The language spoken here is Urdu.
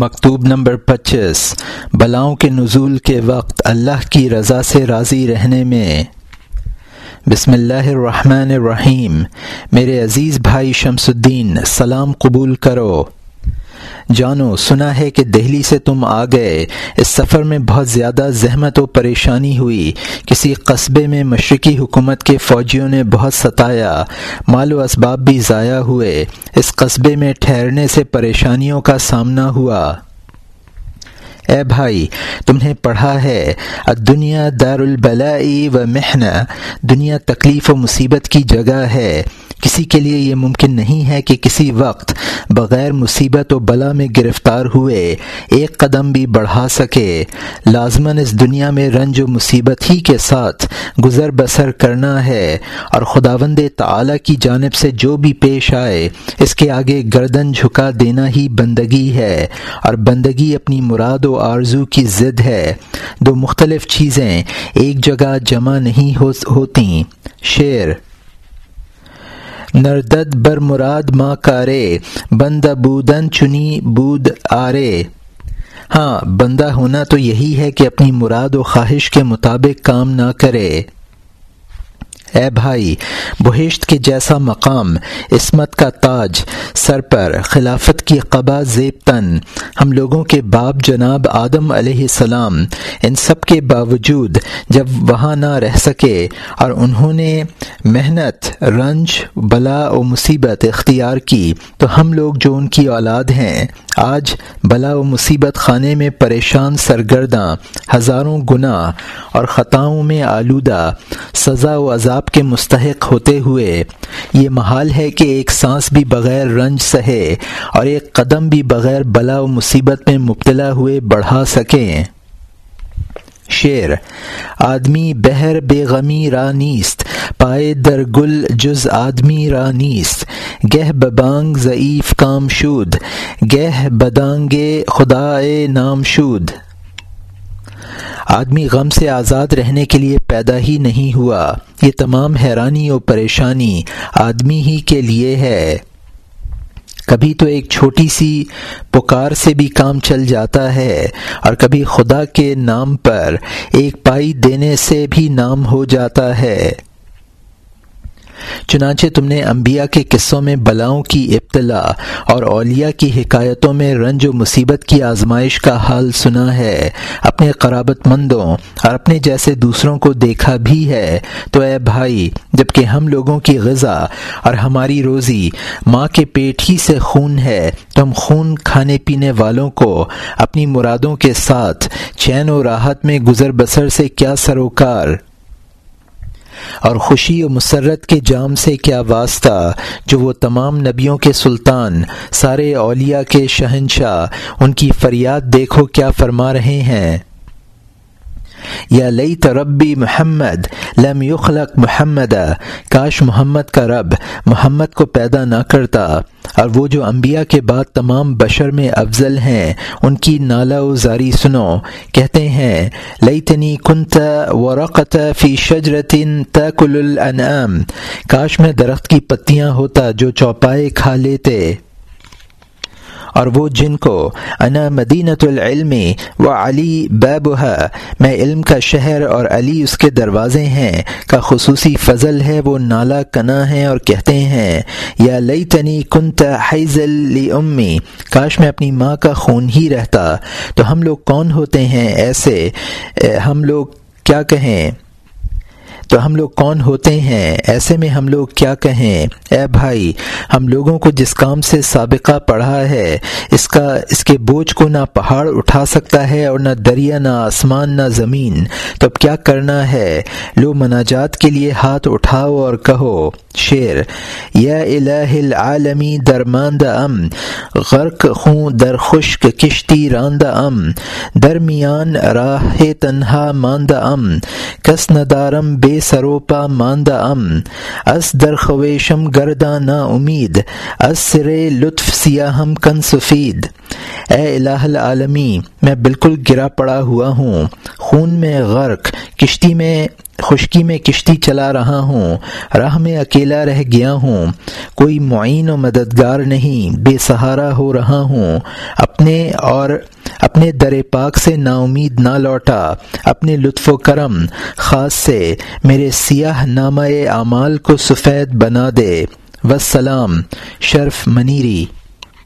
مکتوب نمبر پچیس۔ بلاؤں کے نزول کے وقت اللہ کی رضا سے راضی رہنے میں۔ بسم اللہ الرحمن الرحیم۔ میرے عزیز بھائی شمس الدین، سلام قبول کرو۔ جانو، سنا ہے کہ دہلی سے تم آ گئے۔ اس سفر میں بہت زیادہ زحمت و پریشانی ہوئی۔ کسی قصبے میں مشرقی حکومت کے فوجیوں نے بہت ستایا۔ مال و اسباب بھی ضائع ہوئے۔ اس قصبے میں ٹھہرنے سے پریشانیوں کا سامنا ہوا۔ اے بھائی تم نے پڑھا ہے۔ دنیا دار البلائی و محنہ۔ دنیا تکلیف و مصیبت کی جگہ ہے۔ کسی کے لیے یہ ممکن نہیں ہے کہ کسی وقت بغیر مصیبت و بلا میں گرفتار ہوئے ایک قدم بھی بڑھا سکے۔ لازماً اس دنیا میں رنج و مصیبت ہی کے ساتھ گزر بسر کرنا ہے اور خداوند تعالی کی جانب سے جو بھی پیش آئے، اس کے آگے گردن جھکا دینا ہی بندگی ہے اور بندگی اپنی مراد و آرزو کی ضد ہے۔ دو مختلف چیزیں ایک جگہ جمع نہیں ہوتی شعر نردد بر مراد ماں کارے، بندہ بودن چنی بود آرے۔ ہاں بندہ ہونا تو یہی ہے کہ اپنی مراد و خواہش کے مطابق کام نہ کرے۔ اے بھائی، بہشت کے جیسا مقام، عصمت کا تاج، سر پر خلافت کی قبا زیب تن، ہم لوگوں کے باپ جناب آدم علیہ السلام، ان سب کے باوجود جب وہاں نہ رہ سکے، اور انہوں نے محنت، رنج، بلا و مصیبت اختیار کی، تو ہم لوگ جو ان کی اولاد ہیں آج بلا و مصیبت خانے میں پریشان سرگرداں، ہزاروں گناہ اور خطاؤں میں آلودہ، سزا و عذاب کے مستحق ہوتے ہوئے۔ یہ محال ہے کہ ایک سانس بھی بغیر رنج سہے اور ایک قدم بھی بغیر بلا و مصیبت میں مبتلا ہوئے بڑھا سکیں۔ شعر، آدمی بہر بے غمی رانیست پائے در گل جز آدمی رانیست گہ ببانگ ضعیف کام شود، گہ بدانگ خدا نام شود۔ آدمی غم سے آزاد رہنے کے لیے پیدا ہی نہیں ہوا، یہ تمام حیرانی و پریشانی آدمی ہی کے لیے ہے۔ کبھی تو ایک چھوٹی سی پکار سے بھی کام چل جاتا ہے اور کبھی خدا کے نام پر ایک پائی دینے سے بھی نام ہو جاتا ہے۔ چنانچہ تم نے انبیاء کے قصوں میں بلاؤں کی ابتلا اور اولیاء کی حکایتوں میں رنج و مصیبت کی آزمائش کا حال سنا ہے۔ اپنے قرابت مندوں اور اپنے جیسے دوسروں کو دیکھا بھی ہے۔ تو اے بھائی جبکہ ہم لوگوں کی غذا اور ہماری روزی ماں کے پیٹ ہی سے خون ہے تو ہم خون کھانے پینے والوں کو اپنی مرادوں کے ساتھ چین و راحت میں گزر بسر سے کیا سروکار؟ اور خوشی و مسرت کے جام سے کیا واسطہ جو وہ تمام نبیوں کے سلطان، سارے اولیاء کے شہنشاہ، ان کی فریاد دیکھو کیا فرما رہے ہیں۔ یا لئی تربی محمد لم یخلق محمد، کاش محمد کا رب محمد کو پیدا نہ کرتا۔ اور وہ جو انبیاء کے بعد تمام بشر میں افضل ہیں، ان کی نالا و زاری سنو۔ کہتے ہیں لئی تنی کنت ورقت فی شجرتن تکل الانعام۔ کاش میں درخت کی پتیاں ہوتا جو چوپائے کھا لیتے۔ اور وہ جن کو انا مدینت العلم و علی بابہ میں علم کا شہر اور علی اس کے دروازے ہیں، کا خصوصی فضل ہے، وہ نالا کنا ہیں اور کہتے ہیں، یا لئی تنی کنت حیض امی، کاش میں اپنی ماں کا خون ہی رہتا۔ تو ہم لوگ کون ہوتے ہیں؟ ایسے ہم لوگ کیا کہیں؟ تو ہم لوگ کون ہوتے ہیں؟ ایسے میں ہم لوگ کیا کہیں؟ اے بھائی، ہم لوگوں کو جس کام سے سابقہ پڑھا ہے، اس کا، اس کے بوجھ کو نہ پہاڑ اٹھا سکتا ہے اور نہ دریا، نہ آسمان، نہ زمین۔ تو اب کیا کرنا ہے؟ لو مناجات کے لیے ہاتھ اٹھاؤ اور کہو شعر یا الہ العالمی درماند ام، غرق خوں در خشک کشتی راند ام، درمیان راہ تنہا ماند ام، کس ندارم بے سروپا ماند ام اس در خویشم نا امید اس سرے لطف سیاہم کن سفید اے الہ العالمی میں بالکل گرا پڑا ہوا ہوں خون میں غرق کشتی میں خشکی میں کشتی چلا رہا ہوں راہ میں اکیلا رہ گیا ہوں کوئی معین و مددگار نہیں بے سہارا ہو رہا ہوں اپنے اور اپنے در پاک سے نا امید نہ لوٹا، اپنے لطف و کرم خاص سے میرے سیاہ نامہ اعمال کو سفید بنا دے۔ وسلام، شرف منیری۔